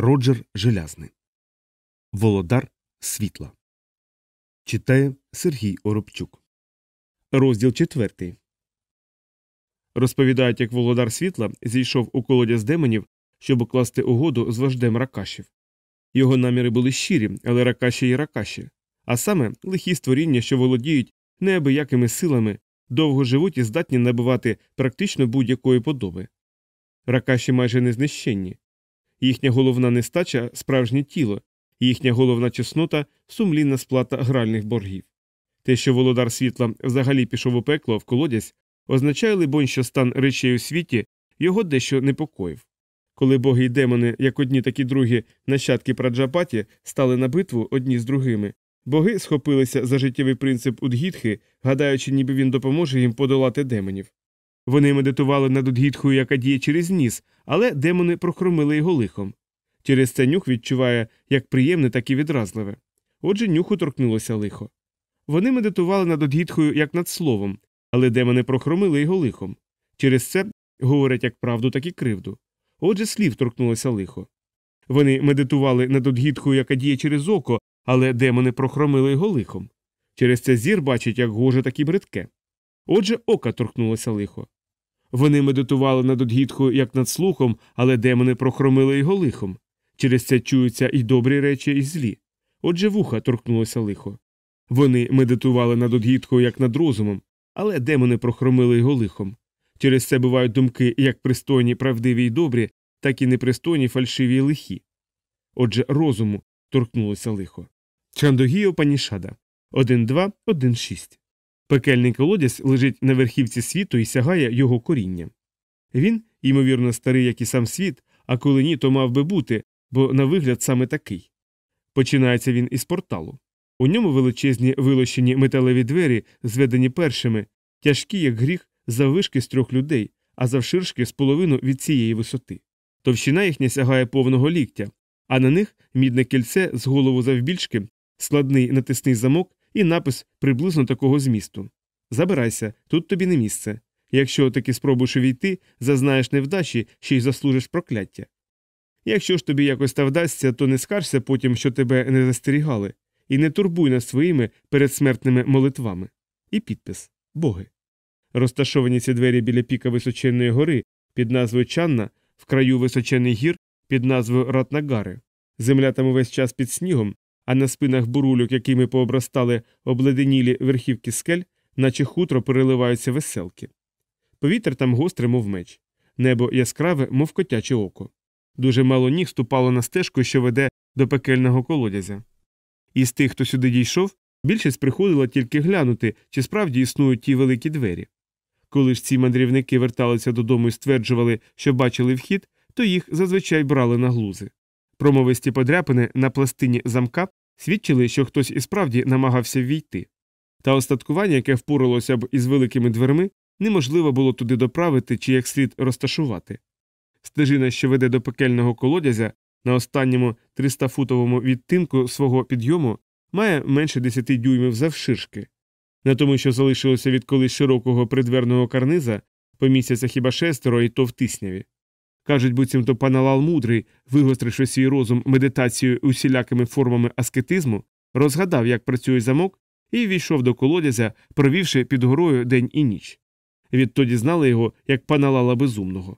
Роджер Желязний. Володар світла. Читає Сергій Оробчук. Розділ четвертий. Розповідають, як володар світла зійшов у колодязь демонів, щоб укласти угоду з вождем ракашів. Його наміри були щирі, але ракаші і ракаші, а саме лихі створіння, що володіють неабиякими силами, довго живуть і здатні набувати практично будь-якої подоби. Ракаші майже незнищенні. Їхня головна нестача справжнє тіло, їхня головна чеснота сумлінна сплата гральних боргів. Те, що володар світла взагалі пішов у пекло в колодязь, означає, либонь, що стан речей у світі його дещо непокоїв. Коли боги й демони, як одні, так і другі нащадки Праджапаті, стали на битву одні з другими, боги схопилися за життєвий принцип Удгітхи, гадаючи, ніби він допоможе їм подолати демонів. Вони медитували над Удгітхою, яка діє через ніс, але демони прохромили його лихом. Через це нюх відчуває як приємне, так і відразливе. Отже, нюху торкнулося лихо. Вони медитували над Удгітхою як над словом, але демони прохромили його лихом. Через це говорять як правду, так і кривду. Отже, слів торкнулося лихо. Вони медитували над Удгітхою, яка діє через око, але демони прохромили його лихом. Через це зір бачить як гоже, так і бридке. Отже, ока торкнулося лихо. Вони медитували над Удгітхою як над слухом, але демони прохромили його лихом. Через це чуються і добрі речі, і злі. Отже, вуха торкнулося лихо. Вони медитували над Удгітхою як над розумом, але демони прохромили його лихом. Через це бувають думки як пристойні, правдиві й добрі, так і непристойні, фальшиві й лихі. Отже, розуму торкнулося лихо. Чандогіо Панішада 1.2.1.6 Пекельний колодязь лежить на верхівці світу і сягає його коріння. Він, ймовірно, старий, як і сам світ, а коли ні, то мав би бути, бо на вигляд саме такий. Починається він із порталу. У ньому величезні вилощені металеві двері, зведені першими, тяжкі, як гріх, заввишки з трьох людей, а завширшки з половину від цієї висоти. Товщина їхня сягає повного ліктя, а на них мідне кільце з голову завбільшки, складний натисний замок і напис приблизно такого змісту. Забирайся, тут тобі не місце. Якщо таки спробуєш увійти, зазнаєш невдачі, ще й заслужиш прокляття. Якщо ж тобі якось та вдасться, то не скаржся потім, що тебе не застерігали, і не турбуй нас своїми передсмертними молитвами. І підпис Боги. Розташовані ці двері біля піка височенної гори під назвою Чанна, в краю височених гір під назвою Ратнагари. Земля там увесь час під снігом, а на спинах бурульок, якими пообростали обледенілі верхівки скель, наче хутро переливаються веселки. Повітря там гостре, мов меч, небо яскраве, мов котяче око. Дуже мало ніг ступало на стежку, що веде до пекельного колодязя. Із тих, хто сюди дійшов, більшість приходила тільки глянути, чи справді існують ті великі двері. Коли ж ці мандрівники верталися додому і стверджували, що бачили вхід, то їх зазвичай брали на глузи. Промовисті подряпини на пластині замка свідчили, що хтось і справді намагався ввійти. Та остаткування, яке впоралося б із великими дверми, неможливо було туди доправити чи як слід розташувати. Стежина, що веде до пекельного колодязя, на останньому 300-футовому відтинку свого підйому, має менше 10 дюймів завширшки. На тому, що залишилося від колись широкого придверного карниза, помістяться хіба шестеро, і то в тисняві. Кажуть, буцімто паналал мудрий, вигостривши свій розум медитацією усілякими формами аскетизму, розгадав, як працює замок, і війшов до колодязя, провівши під горою день і ніч. Відтоді знали його як паналала безумного.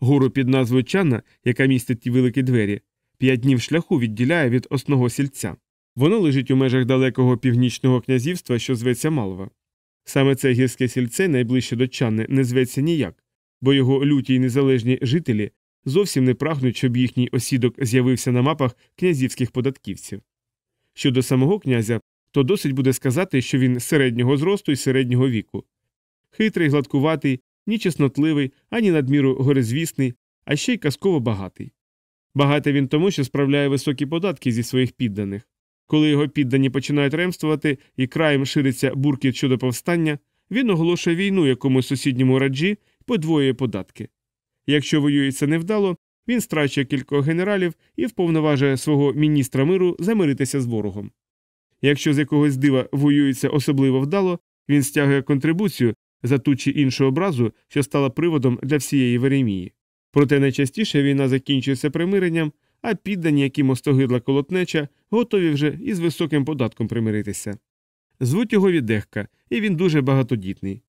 Гору під назвою Чанна, яка містить ті великі двері, п'ять днів шляху відділяє від основного сільця. Воно лежить у межах далекого північного князівства, що зветься Малва. Саме це гірське сільце найближче до Чанни не зветься ніяк, бо його люті й незалежні жителі зовсім не прагнуть, щоб їхній осідок з'явився на мапах князівських податківців. Щодо самого князя, то досить буде сказати, що він середнього зросту і середнього віку. Хитрий, гладкуватий, ні чеснотливий, ані надміру горизвісний, а ще й казково багатий. Багатий він тому, що справляє високі податки зі своїх підданих. Коли його піддані починають ремствувати і краєм шириться буркіт щодо повстання, він оголошує війну якомусь сусідньому раджі подвоює податки. Якщо воюється невдало, він страчує кількох генералів і вповноважує свого міністра миру замиритися з ворогом. Якщо з якогось дива воюється особливо вдало, він стягує контрибуцію за ту чи іншу образу, що стала приводом для всієї Веремії. Проте найчастіше війна закінчується примиренням, а піддані, яким остогидла колотнеча, готові вже із високим податком примиритися. Звуть його віддехка, і він дуже багатодітний.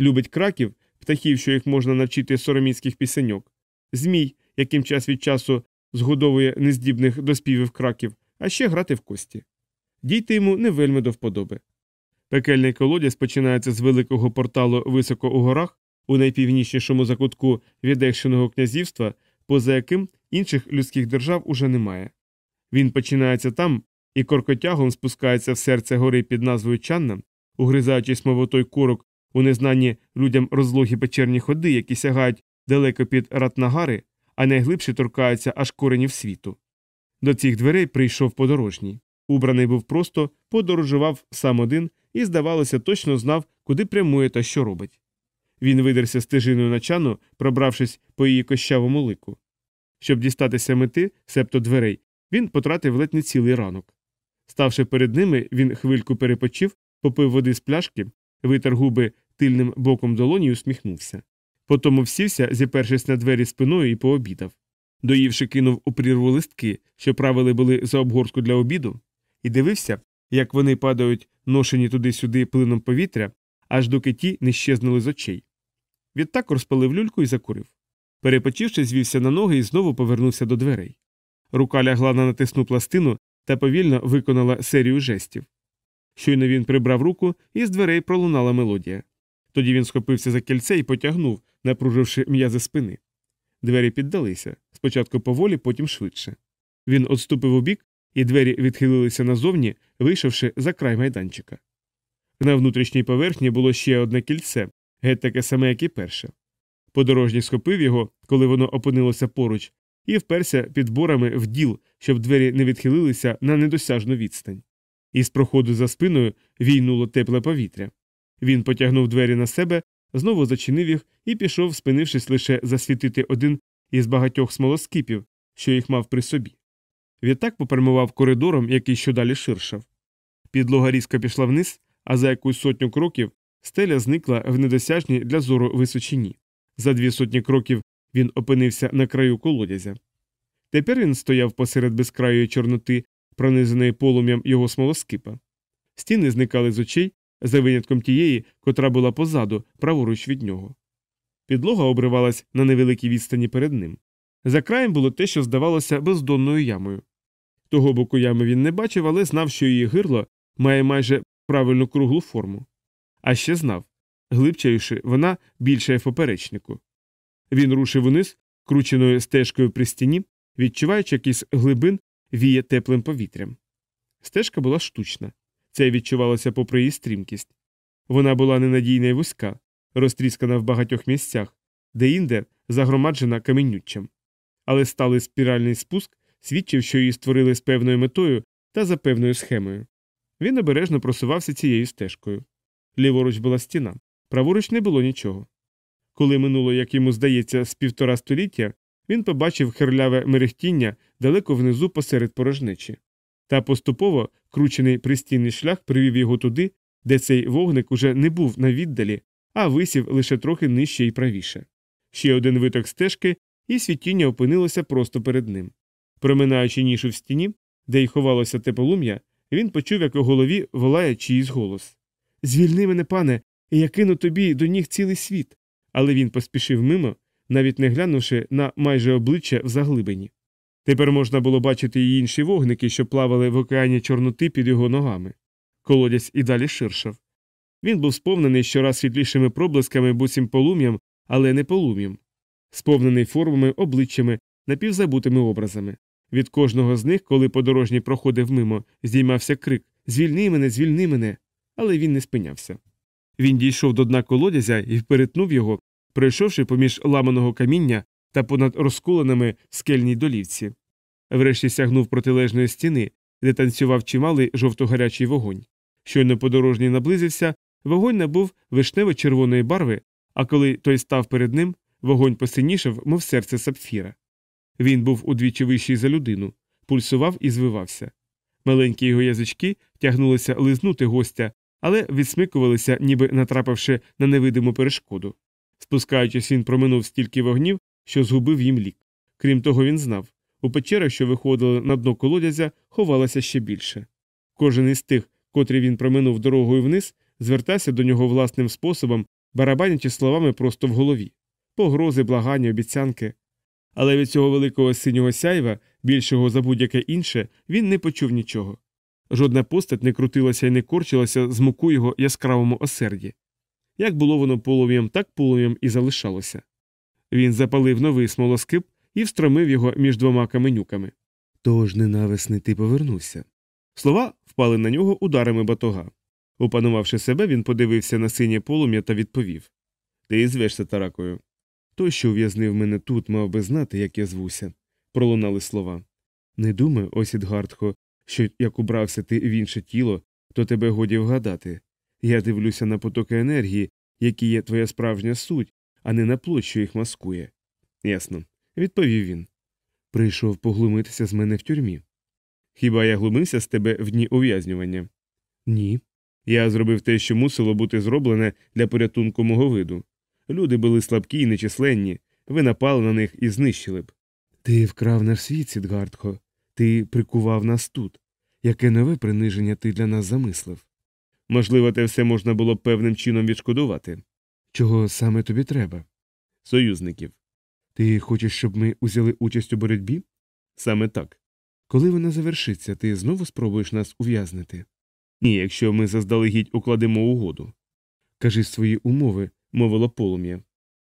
Любить краків, птахів, що їх можна навчити сороміцьких пісеньок, змій, яким час від часу згодовує нездібних до співів краків, а ще грати в кості. Дійти йому не вельми до вподоби. Пекельний колодязь починається з великого порталу високо у горах, у найпівнічнішому закутку відекшеного князівства, поза яким інших людських держав уже немає. Він починається там і коркотягом спускається в серце гори під назвою Чанна, угризаючись мовотой курок у незнанні людям розлогі печерні ходи, які сягають далеко під ратнагари, а найглибше торкаються аж коренів світу. До цих дверей прийшов подорожній. Убраний був просто, подорожував сам один і, здавалося, точно знав, куди прямує та що робить. Він видерся стежиною на чану, пробравшись по її кощавому лику. Щоб дістатися мети, септо дверей, він потратив ледь не цілий ранок. Ставши перед ними, він хвильку перепочив, попив води з пляшки, витер губи тильним боком долоні і усміхнувся. Потому всівся, зіпершись на двері спиною і пообідав. Доївши, кинув у прірву листки, що правили були за обгорську для обіду, і дивився, як вони падають ношені туди-сюди плином повітря, аж доки ті не щезнули з очей. Відтак розпалив люльку і закурив. Перепочивши, звівся на ноги і знову повернувся до дверей. Рука лягла на натисну пластину та повільно виконала серію жестів. Щойно він прибрав руку, і з дверей пролунала мелодія. Тоді він схопився за кільце і потягнув, напруживши м'язи спини. Двері піддалися спочатку поволі, потім швидше. Він отступив у бік, і двері відхилилися назовні, вийшовши за край майданчика. На внутрішній поверхні було ще одне кільце, геть таке саме, як і перше. Подорожній схопив його, коли воно опинилося поруч, і вперся під борами в діл, щоб двері не відхилилися на недосяжну відстань. Із проходу за спиною війнуло тепле повітря. Він потягнув двері на себе, знову зачинив їх і пішов, спинившись лише засвітити один із багатьох смолоскипів, що їх мав при собі. Відтак попрямував коридором, який щодалі ширшав. Підлога різко пішла вниз, а за якусь сотню кроків стеля зникла в недосяжній для зору височині. За дві сотні кроків він опинився на краю колодязя. Тепер він стояв посеред безкраєї чорноти, пронизаної полум'ям його смолоскипа. Стіни зникали з очей, за винятком тієї, котра була позаду, праворуч від нього. Підлога обривалась на невеликій відстані перед ним. За краєм було те, що здавалося бездонною ямою. Того боку ями він не бачив, але знав, що її гирло має майже правильну круглу форму. А ще знав глибчаючи, вона більша в поперечнику. Він рушив униз, крученою стежкою при стіні, відчуваючи якийсь глибин віє теплим повітрям. Стежка була штучна. Це відчувалося попри її стрімкість. Вона була ненадійна і вузька, розтріскана в багатьох місцях, де інде загромаджена каменюччям. Але сталий спіральний спуск свідчив, що її створили з певною метою та за певною схемою. Він обережно просувався цією стежкою. Ліворуч була стіна, праворуч не було нічого. Коли минуло, як йому здається, з півтора століття, він побачив херляве мерехтіння далеко внизу посеред порожнечі. Та поступово кручений пристінний шлях привів його туди, де цей вогник уже не був на віддалі, а висів лише трохи нижче і правіше. Ще один виток стежки, і світіння опинилося просто перед ним. Проминаючи нішу в стіні, де й ховалося те полум'я, він почув, як у голові волає чиїсь голос Звільни мене, пане, і я кину тобі до ніг цілий світ. Але він поспішив мимо, навіть не глянувши на майже обличчя в заглибині. Тепер можна було бачити й інші вогники, що плавали в океані Чорноти під його ногами. Колодязь і далі ширшав. Він був сповнений щораз світлішими проблисками буцім полум'ям, але не полум'ям, сповнений формами, обличчями, напівзабутими образами. Від кожного з них, коли подорожній проходив мимо, здіймався крик Звільни мене, звільни мене. Але він не спинявся. Він дійшов до дна колодязя і перетнув його, пройшовши поміж ламаного каміння та понад розколеними скельній долівці. Врешті сягнув протилежної стіни, де танцював чималий жовто-гарячий вогонь. Щойно подорожній наблизився, вогонь набув вишнево-червоної барви, а коли той став перед ним, вогонь посинішав, мов серце сапфіра. Він був удвічі вищий за людину, пульсував і звивався. Маленькі його язички тягнулися лизнути гостя, але відсмикувалися, ніби натрапивши на невидиму перешкоду. Спускаючись, він проминув стільки вогнів, що згубив їм лік. Крім того, він знав У печерах, що виходили на дно колодязя, ховалося ще більше. Кожен із тих, котрі він проминув дорогою вниз, звертався до нього власним способом, барабанячи словами просто в голові погрози, благання, обіцянки. Але від цього великого синього сяйва, більшого за будь-яке інше, він не почув нічого. Жодна постать не крутилася і не корчилася з муку його яскравому осерді. Як було воно полум'ям, так полум'ям і залишалося. Він запалив новий смолоскип і встромив його між двома каменюками. Тож ненависний ти повернувся. Слова впали на нього ударами батога. Опанувавши себе, він подивився на синє полум'я та відповів Ти звешся таракою. Той, що ув'язнив мене тут, мав би знати, як я звуся, пролунали слова. Не думай, Осідгардхо, що як убрався ти в інше тіло, то тебе годі вгадати. Я дивлюся на потоки енергії, які є твоя справжня суть, а не на плоть, що їх маскує. Ясно, відповів він. Прийшов поглумитися з мене в тюрмі. Хіба я глумився з тебе в дні ув'язнювання? Ні. Я зробив те, що мусило бути зроблене для порятунку мого виду. Люди були слабкі і нечисленні, ви напали на них і знищили б. Ти вкрав наш світ, Сідгардхо, ти прикував нас тут. Яке нове приниження ти для нас замислив? Можливо, те все можна було б певним чином відшкодувати. Чого саме тобі треба? Союзників. Ти хочеш, щоб ми узяли участь у боротьбі? Саме так. Коли вона завершиться, ти знову спробуєш нас ув'язнити? Ні, якщо ми заздалегідь укладемо угоду. Кажи свої умови, мовило полум'я.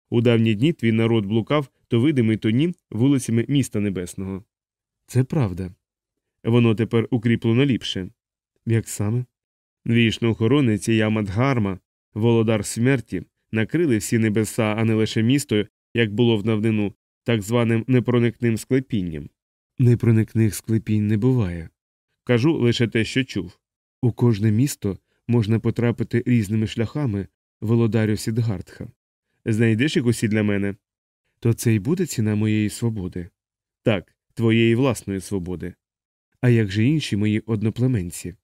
У давні дні твій народ блукав то видимий, то ні вулицями міста небесного. Це правда. Воно тепер укріплено ліпше. Як саме? Вічно охоронець Ямадгарма, володар смерті, накрили всі небеса, а не лише місто, як було в давнину, так званим непроникним склепінням. Непроникних склепінь не буває. Кажу лише те, що чув. У кожне місто можна потрапити різними шляхами, володарю Сідгартха. Знайдеш їх усі для мене? То це й буде ціна моєї свободи. Так, твоєї власної свободи. А як же інші мої одноплеменці?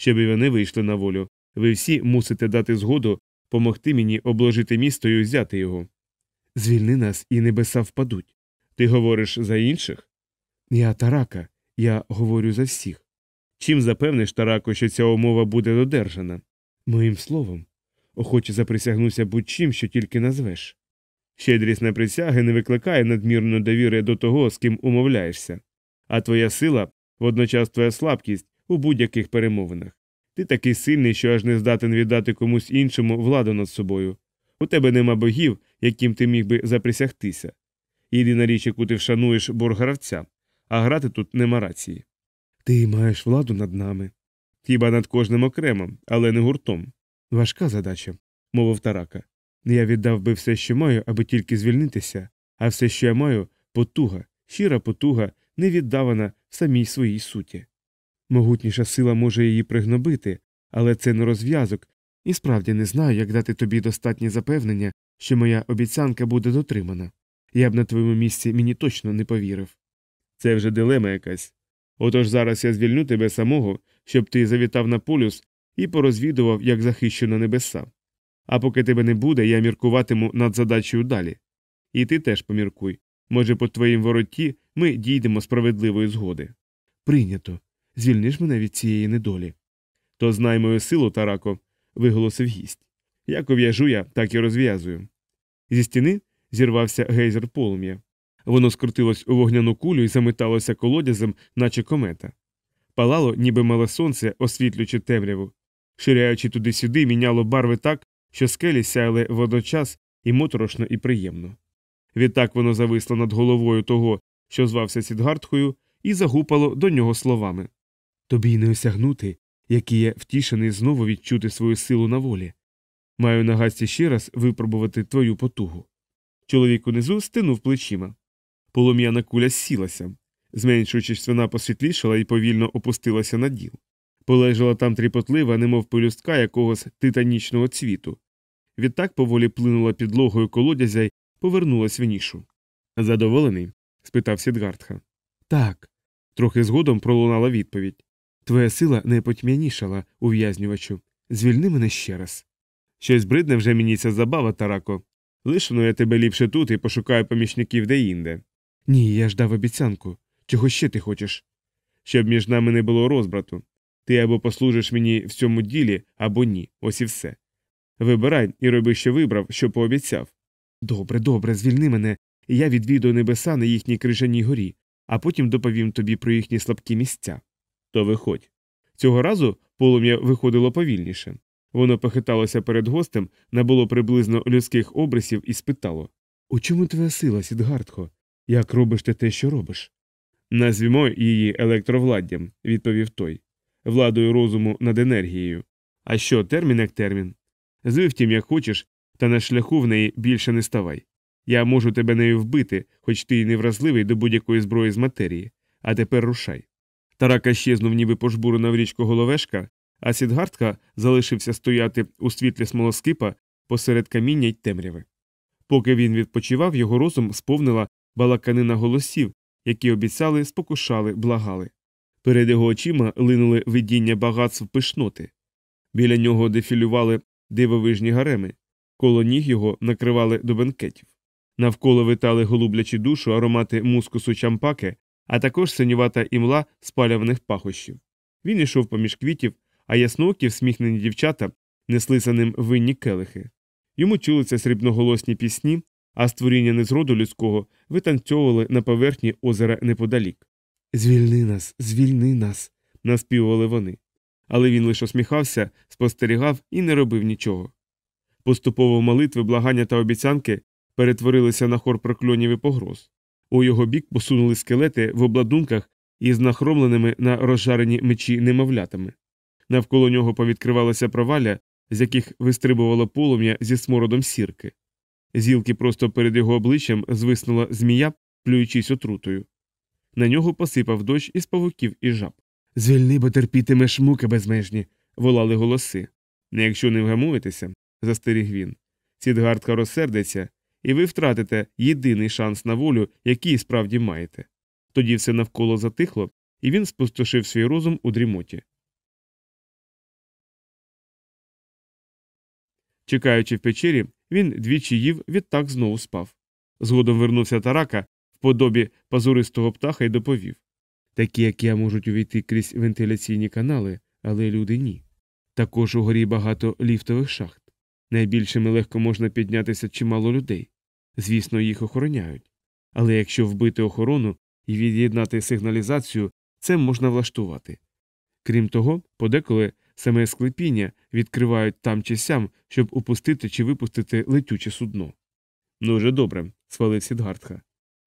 Щоб і вони вийшли на волю, ви всі мусите дати згоду помогти мені обложити місто і взяти його. Звільни нас, і небеса впадуть. Ти говориш за інших? Я тарака, я говорю за всіх. Чим запевниш, тарако, що ця умова буде додержана? Моїм словом. Охоче заприсягнуся будь-чим, що тільки назвеш. Щедрість на присяги не викликає надмірної довіри до того, з ким умовляєшся, а твоя сила водночас твоя слабкість у будь-яких перемовинах. Ти такий сильний, що аж не здатен віддати комусь іншому владу над собою. У тебе нема богів, яким ти міг би заприсягтися. Єдина річ, яку ти вшануєш боргравця, а грати тут нема рації. Ти маєш владу над нами. Хіба над кожним окремо, але не гуртом. Важка задача, мовив тарака. Я віддав би все, що маю, аби тільки звільнитися, а все, що я маю, потуга, щира потуга, не віддавана в самій своїй суті. Могутніша сила може її пригнобити, але це не розв'язок, і справді не знаю, як дати тобі достатнє запевнення, що моя обіцянка буде дотримана. Я б на твоєму місці мені точно не повірив. Це вже дилема якась. Отож зараз я звільню тебе самого, щоб ти завітав на полюс і порозвідував, як захищено небеса. А поки тебе не буде, я міркуватиму над задачею далі. І ти теж поміркуй. Може, по твоїм вороті ми дійдемо справедливої згоди. Прийнято. Звільниш мене від цієї недолі. То знай мою силу, Тарако, виголосив гість. Як ув'яжу я, так і розв'язую. Зі стіни зірвався гейзер полум'я. Воно скрутилось у вогняну кулю і заметалося колодязем, наче комета. Палало, ніби мале сонце, освітлюючи темряву. Ширяючи туди-сюди, міняло барви так, що скелі сяяли водночас і моторошно, і приємно. Відтак воно зависло над головою того, що звався Сідгартхою, і загупало до нього словами Тобі й не осягнути, який я втішений знову відчути свою силу на волі. Маю на гасті ще раз випробувати твою потугу. Чоловік унизу стинув плечима. Полум'яна куля сілася. Зменшуючись, вона посвітлішала і повільно опустилася на діл. Полежала там тріпотлива, немов пелюстка якогось титанічного цвіту. Відтак поволі плинула підлогою колодязя й повернулась в нішу. Задоволений? спитав Сідгартха. Так. Трохи згодом пролунала відповідь. Твоя сила не потьмянішала, ув'язнювачу. Звільни мене ще раз. Щось бридне вже мені ця забава, Тарако. Лишено я тебе ліпше тут і пошукаю помічників де-інде. Ні, я ж дав обіцянку. Чого ще ти хочеш? Щоб між нами не було розбрату. Ти або послужиш мені в цьому ділі, або ні. Ось і все. Вибирай і роби, що вибрав, що пообіцяв. Добре, добре, звільни мене, я відвідую небеса на їхній крижаній горі, а потім доповім тобі про їхні слабкі місця. То виходь. Цього разу полум'я виходило повільніше. Воно похиталося перед гостем, набуло приблизно людських обрисів і спитало У чому твоя сила, Сідгартхо? Як робиш ти те, що робиш? Назвімо її електровладдям, відповів той, владою розуму над енергією. А що, термін як термін? Зви втім, як хочеш, та на шляху в неї більше не ставай. Я можу тебе нею вбити, хоч ти й не вразливий до будь-якої зброї з матерії, а тепер рушай. Тарака щезнув, ніби пожбурена в річку головешка, а Сідгартка залишився стояти у світлі смолоскипа посеред каміння й темряви. Поки він відпочивав, його розум сповнила балаканина голосів, які обіцяли, спокушали, благали. Перед його очима линули видіння багатств пишноти. Біля нього дефілювали дивовижні гареми, коло ніг його накривали до бенкетів. Навколо витали голублячі душу аромати мускусу чампаки, а також синювата імла спалюваних пахощів. Він йшов поміж квітів, а ясноокі всміхнені дівчата несли за ним винні келихи. Йому чулися срібноголосні пісні, а створіння незроду людського витанцьовували на поверхні озера неподалік. Звільни нас, звільни нас, наспівували вони. Але він лише усміхався, спостерігав і не робив нічого. Поступово молитви, благання та обіцянки перетворилися на хор прокльонів і погроз. У його бік посунули скелети в обладунках із нахромленими на розжарені мечі немовлятами. Навколо нього повідкривалося провалля, з яких вистрибувало полум'я зі смородом сірки. Зілки просто перед його обличчям звиснула змія, плюючись отрутою. На нього посипав дощ із павуків і жаб. Звільни, бо терпітимеш муки безмежні, волали голоси. Не якщо не вгамуєтеся, застеріг він. Сідгартка розсердиться, і ви втратите єдиний шанс на волю, який справді маєте. Тоді все навколо затихло, і він спустошив свій розум у дрімоті. Чекаючи в печері, він двічі їв, відтак знову спав. Згодом вернувся тарака в подобі пазуристого птаха і доповів Такі, як я, можуть увійти крізь вентиляційні канали, але люди ні. Також у горі багато ліфтових шахт. Найбільшими легко можна піднятися чимало людей. Звісно, їх охороняють. Але якщо вбити охорону і від'єднати сигналізацію, це можна влаштувати. Крім того, подеколи саме склепіння відкривають там чи сям, щоб упустити чи випустити летюче судно. Ну, вже добре, схвалив Сідгартха.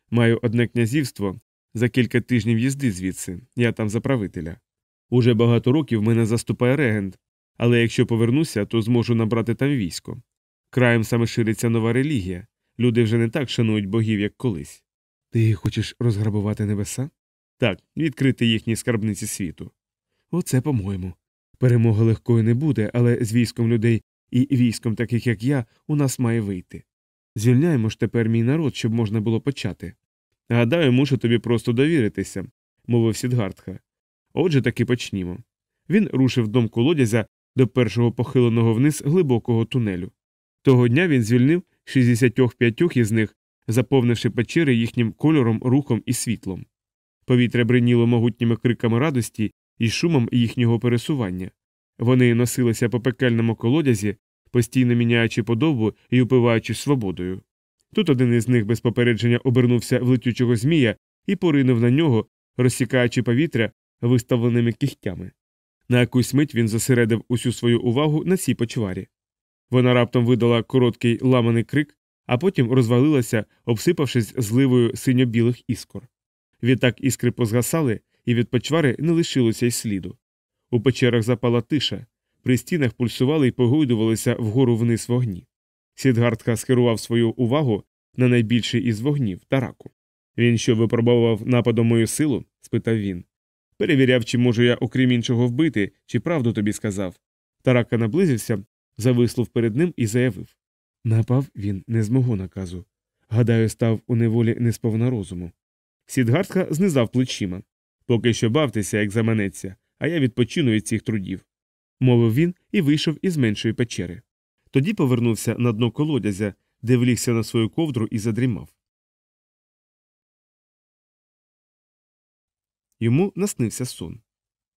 Маю одне князівство за кілька тижнів їзди звідси, я там за правителя. Уже багато років мене заступає регент, але якщо повернуся, то зможу набрати там військо. Краєм саме шириться нова релігія. Люди вже не так шанують богів, як колись. Ти хочеш розграбувати небеса? Так, відкрити їхні скарбниці світу. Оце, по-моєму. Перемога легкою не буде, але з військом людей і військом, таких як я, у нас має вийти. Звільняємо ж тепер мій народ, щоб можна було почати. Гадаю, мушу тобі просто довіритися, мовив Сідгартха. Отже, таки почнімо. Він рушив дом колодязя до першого похиленого вниз глибокого тунелю. Того дня він звільнив 65 із них, заповнивши печери їхнім кольором, рухом і світлом. Повітря бриніло могутніми криками радості і шумом їхнього пересування. Вони носилися по пекельному колодязі, постійно міняючи подобу і упиваючи свободою. Тут один із них без попередження обернувся в летючого змія і поринув на нього, розсікаючи повітря виставленими кігтями. На якусь мить він зосередив усю свою увагу на цій почварі. Вона раптом видала короткий ламаний крик, а потім розвалилася, обсипавшись зливою синьо-білих іскор. Відтак іскри позгасали, і від почвари не лишилося й сліду. У печерах запала тиша, при стінах пульсували і погойдувалися вгору вниз вогні. Сідгартка скерував свою увагу на найбільший із вогнів тараку. Він що випробовував нападом мою силу? спитав він. Перевіряв, чи можу я, окрім іншого, вбити, чи правду тобі сказав. Тарака наблизився, завислов перед ним і заявив Напав він не з мого наказу. Гадаю, став у неволі не сповна розуму. Сідгартка знизав плечима. Поки що бавтеся, як заманеться, а я відпочину від цих трудів, мовив він і вийшов із меншої печери. Тоді повернувся на дно колодязя, де влігся на свою ковдру і задрімав. Йому наснився сон.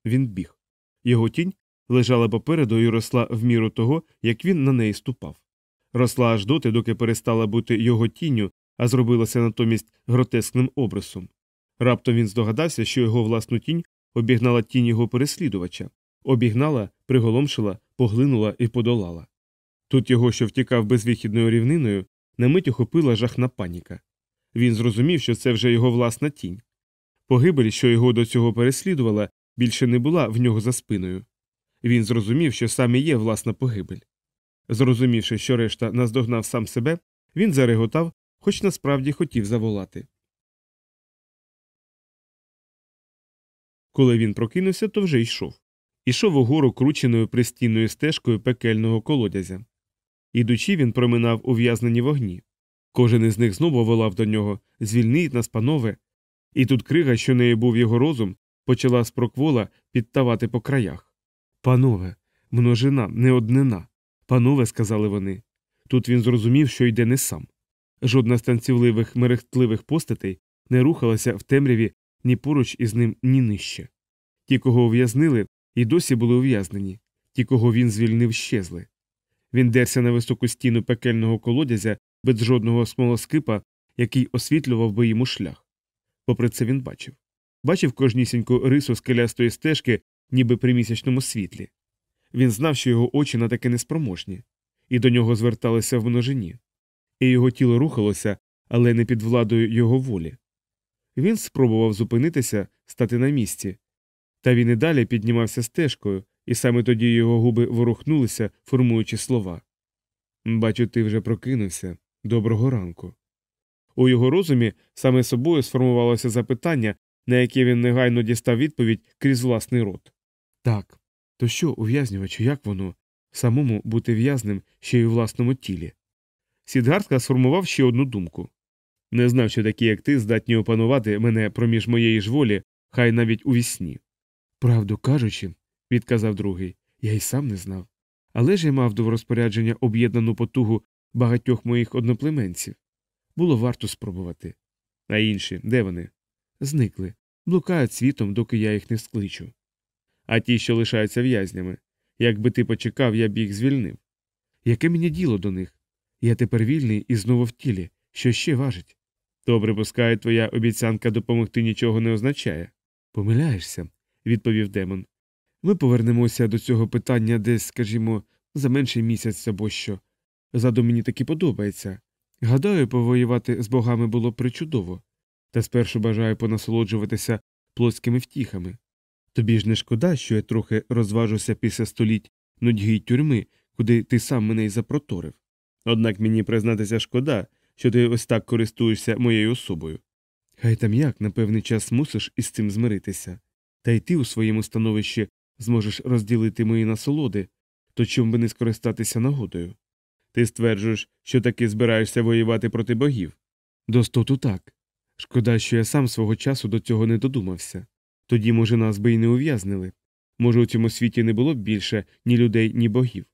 Він біг. Його тінь лежала попереду і росла в міру того, як він на неї ступав. Росла аж доти, доки перестала бути його тінню, а зробилася натомість гротескним обрисом. Раптом він здогадався, що його власну тінь обігнала тінь його переслідувача, обігнала, приголомшила, поглинула і подолала. Тут його, що втікав безвихідною рівниною, на мить охопила жахна паніка. Він зрозумів, що це вже його власна тінь. Погибель, що його до цього переслідувала, більше не була в нього за спиною. Він зрозумів, що саме є власна погибель. Зрозумівши, що решта наздогнав сам себе, він зареготав, хоч насправді хотів заволати. Коли він прокинувся, то вже йшов. Ішов угору крученою пристінною стежкою пекельного колодязя. Ідучи, він проминав ув'язнені вогні. Кожен із них знову волав до нього звільніть нас, панове. І тут крига, що нею був його розум, почала з проквола підтавати по краях. Панове, множина, не однина. Панове, сказали вони. Тут він зрозумів, що йде не сам. Жодна з танцівливих мерехтливих постатей не рухалася в темряві ні поруч із ним, ні нижче. Ті, кого ув'язнили, і досі були ув'язнені, ті, кого він звільнив, щезли. Він дерся на високу стіну пекельного колодязя без жодного смолоскипа, який освітлював би йому шлях. Попри це він бачив. Бачив кожнісіньку рису скелястої стежки, ніби при місячному світлі. Він знав, що його очі на таке неспроможні, і до нього зверталися в множині. І його тіло рухалося, але не під владою його волі. Він спробував зупинитися, стати на місці, та він і далі піднімався стежкою, і саме тоді його губи ворухнулися, формуючи слова. Бачу, ти вже прокинувся. Доброго ранку. У його розумі саме собою сформувалося запитання, на яке він негайно дістав відповідь крізь власний рот. Так, то що, ув'язнювачу, як воно самому бути в'язним ще й у власному тілі? Сідгартка сформував ще одну думку не знав, що такі, як ти, здатні опанувати мене проміж моєї ж волі, хай навіть у вісні. Правду кажучи, відказав другий, я й сам не знав. Але ж я мав до розпорядження об'єднану потугу багатьох моїх одноплеменців. Було варто спробувати. А інші, де вони? Зникли, блукають світом, доки я їх не скличу. А ті, що лишаються в'язнями. Якби ти почекав, я б їх звільнив. Яке мені діло до них? Я тепер вільний і знову в тілі, що ще важить. То, припускаю, твоя обіцянка допомогти нічого не означає. Помиляєшся, відповів демон. Ми повернемося до цього питання десь, скажімо, за менший місяць або що. Задум мені таки подобається. Гадаю, повоювати з богами було причудово, та спершу бажаю понасолоджуватися плоскими втіхами. Тобі ж не шкода, що я трохи розважуся після століть нудьги й тюрми, куди ти сам мене й запроторив. Однак мені признатися шкода, що ти ось так користуєшся моєю особою. Хай там як на певний час мусиш із цим змиритися, та й ти у своєму становищі зможеш розділити мої насолоди, то чим би не скористатися нагодою. Ти стверджуєш, що таки збираєшся воювати проти богів. Достоту так. Шкода, що я сам свого часу до цього не додумався. Тоді, може, нас би й не ув'язнили. Може, у цьому світі не було б більше ні людей, ні богів.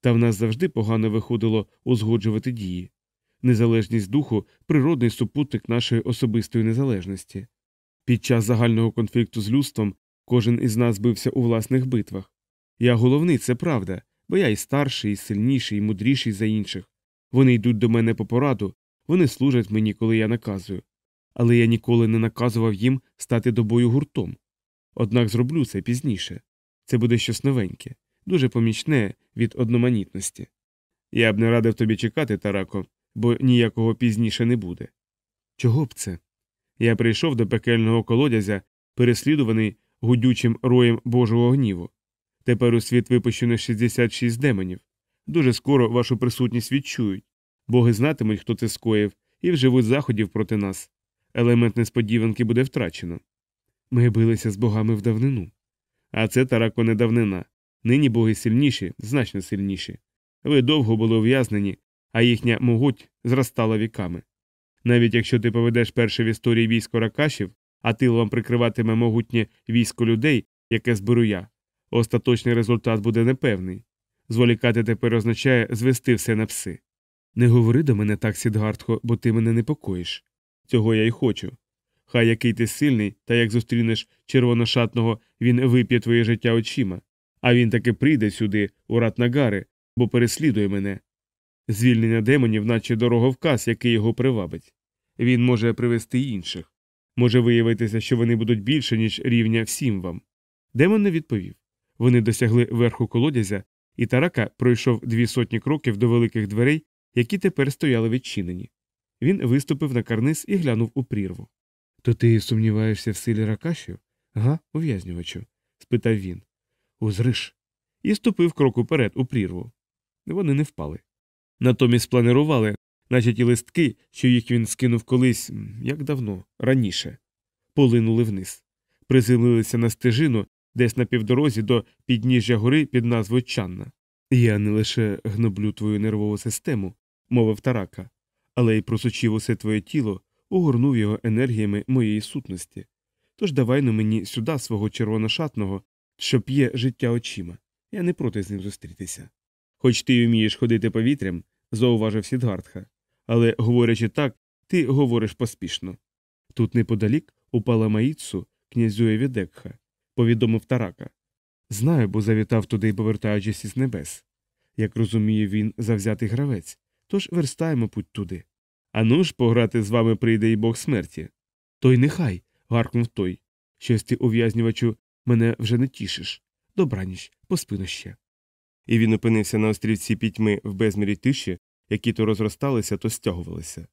Та в нас завжди погано виходило узгоджувати дії. Незалежність духу природний супутник нашої особистої незалежності. Під час загального конфлікту з людством кожен із нас бився у власних битвах. Я головний, це правда, бо я і старший, і сильніший, і мудріший за інших. Вони йдуть до мене по пораду, вони служать мені, коли я наказую. Але я ніколи не наказував їм стати до бою гуртом. Однак зроблю це пізніше. Це буде щось новеньке, дуже помічне від одноманітності. Я б не радив тобі чекати, Тарако, бо ніякого пізніше не буде. Чого б це? Я прийшов до пекельного колодязя, переслідуваний гудючим роєм Божого гніву. Тепер у світ випущено 66 демонів. Дуже скоро вашу присутність відчують. Боги знатимуть, хто це скоїв, і вживуть заходів проти нас. Елемент несподіванки буде втрачено. Ми билися з богами в давнину. А це тарако не давнина. Нині боги сильніші, значно сильніші. Ви довго були ув'язнені, а їхня могуть зростала віками. Навіть якщо ти поведеш перше в історії військо ракашів, а тилом прикриватиме могутнє військо людей, яке зберу я, остаточний результат буде непевний. Зволікати тепер означає звести все на пси. Не говори до мене так, Сідгартхо, бо ти мене непокоїш. Цього я й хочу. Хай який ти сильний, та як зустрінеш червоношатного, він вип'є твоє життя очима. А він таки прийде сюди, у Ратнагари, бо переслідує мене. Звільнення демонів, наче дороговказ, який його привабить. Він може привести інших. Може виявитися, що вони будуть більше, ніж рівня всім вам. Демон не відповів. Вони досягли верху колодязя, і тарака пройшов дві сотні кроків до великих дверей, які тепер стояли відчинені. Він виступив на карниз і глянув у прірву. То ти сумніваєшся в силі ракашів? Га, ув'язнювачу? спитав він. Узриш. І ступив крок уперед у прірву. Вони не впали. Натомість планирували, наче ті листки, що їх він скинув колись, як давно, раніше, полинули вниз, приземлилися на стежину десь на півдорозі до підніжжя гори під назвою Чанна. Я не лише гноблю твою нервову систему, мовив тарака, але й просучив усе твоє тіло, угорнув його енергіями моєї сутності. Тож давай ну мені сюди свого червоношатного, що п'є життя очима. Я не проти з ним зустрітися. Хоч ти й вмієш ходити повітрям, зауважив Сідгартха, але, говорячи так, ти говориш поспішно. Тут неподалік упала Маїцу, князює Відекха, повідомив тарака. Знаю, бо завітав туди, повертаючись із небес. Як розуміє, він завзятий гравець, тож верстаємо путь туди. Ану ж, пограти з вами прийде і бог смерті. Той нехай. гаркнув той. Щось ти, ув'язнювачу, мене вже не тішиш. Добраніч, поспину ще. І він опинився на острівці пітьми в безмірі тиші, які то розросталися, то стягувалися.